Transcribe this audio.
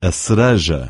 a cereja.